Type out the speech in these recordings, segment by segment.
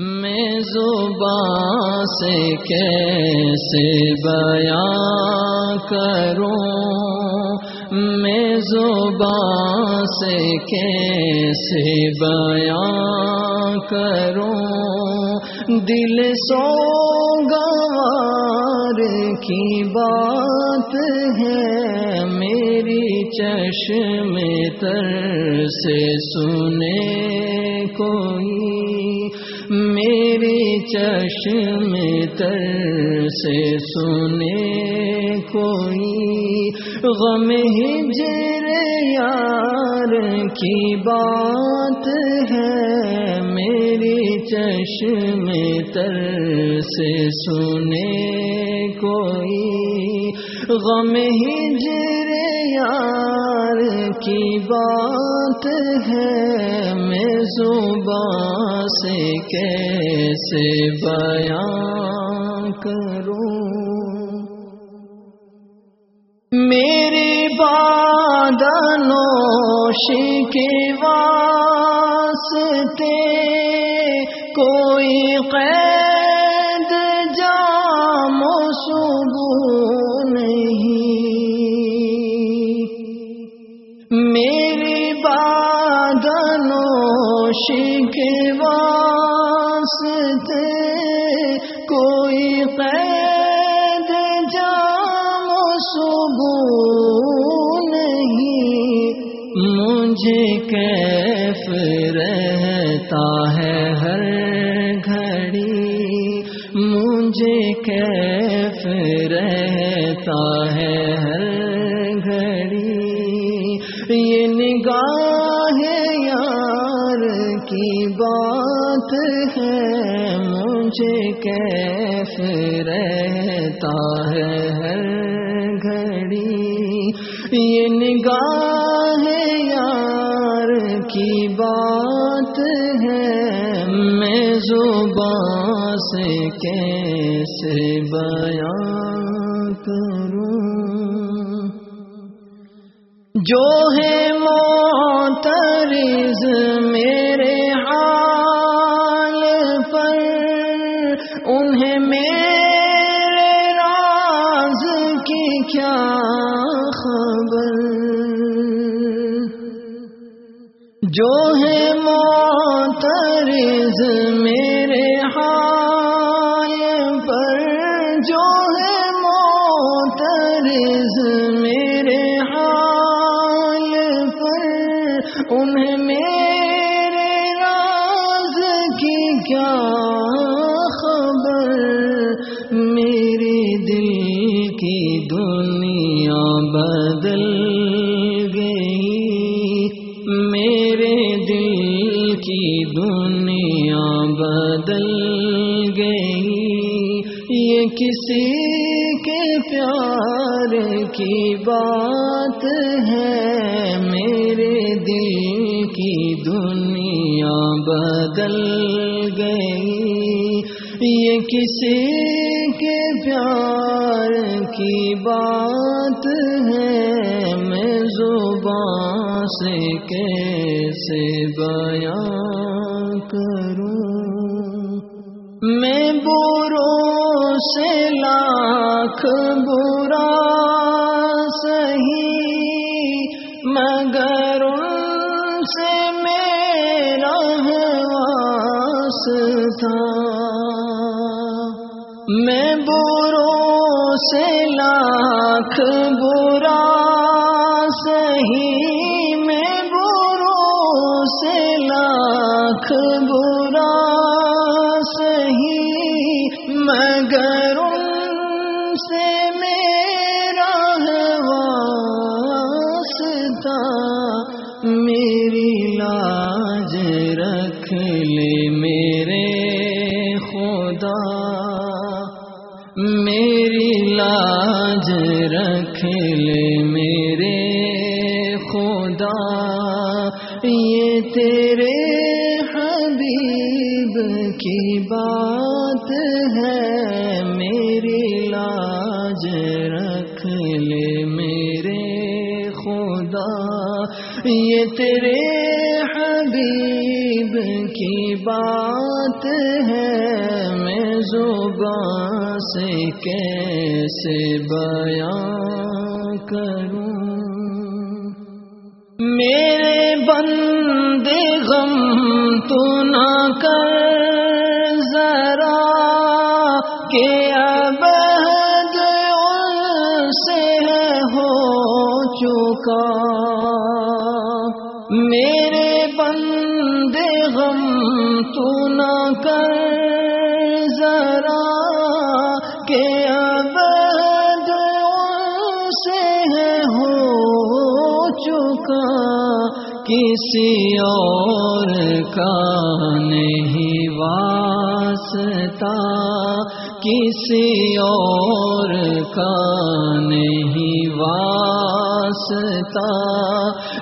میں زبان سے کیسے بیان کروں؟ میں زبان سے کیسے بیان کروں؟ دل سو گوار کی بات ہے، میری چشم تر سے سنے کوئی چشم تر سے سنے کوئی غم ہجر یار کی بات ہے میری چشم تر سے سنے غم ہجر یار کی بات ہے، میں زبان سے کیسے بیان کروں؟ میری بادنوش کے واسطے کوئی قید کوئی قید جام سبو نہیں مجھے کیف رہتا ہے ہر گھڑی مجھے کیف رہتا ہے کی بات ہے، مجھے کیف رہتا ہے ہر گھڑی؟ یہ نگاہ یار کی بات ہے، میں زبان سے کیسے بیان کروں؟ جو ہے موترز میرے جو ہے موترز میرے حال پر، جو ہے موترز میرے حال پر، انہیں میرے راز کی کیا خبر؟ میرے دل کی دنیا بدل بدل گئی۔ یہ کسی کے پیار کی بات ہے۔ میرے دل کی دنیا بدل گئی۔ یہ کسی کے پیار کی بات ہے۔ میں زبان سے کیسے بیان میں بروں سے لاکھ برا سہی مگر ان سے میرا واسطہ۔ میں بروں سے لاکھ برا رکھ لے میرے خدا، یہ تیرے حبیب کی بات ہے۔ میری لاج رکھ لے میرے خدا، یہ تیرے حبیب کی بات ہے۔ میں سے کیسے بیان کروں؟ میرے بندے غم تو نہ کر ذرا کہ اب سے ہو چکا۔ میرے بندے غم تو نہ کر ذرا کہ اب سے ہو چکا کسی اور کا نہیں واسطہ، کسی اور کا نہیں واسطہ۔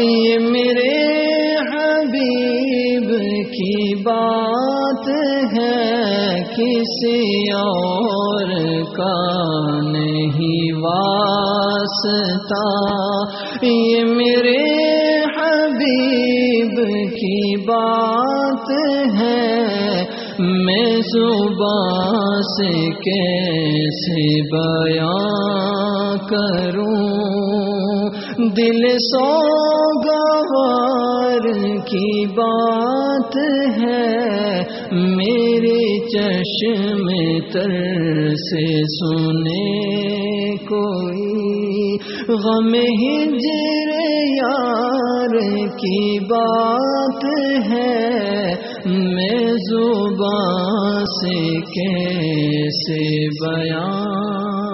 یہ میرے حبیب کی بات ہے کسی اور کا نہیں واسطہ۔ یہ میرے حبیب کی بات ہے، میں صبح سے کیسے بیان کروں۔ دل سو گوار کی بات ہے، میرے چشم تر سے سنے کوئی۔ غم ہجر یار کی بات ہے، میں زبان سے کیسے بیان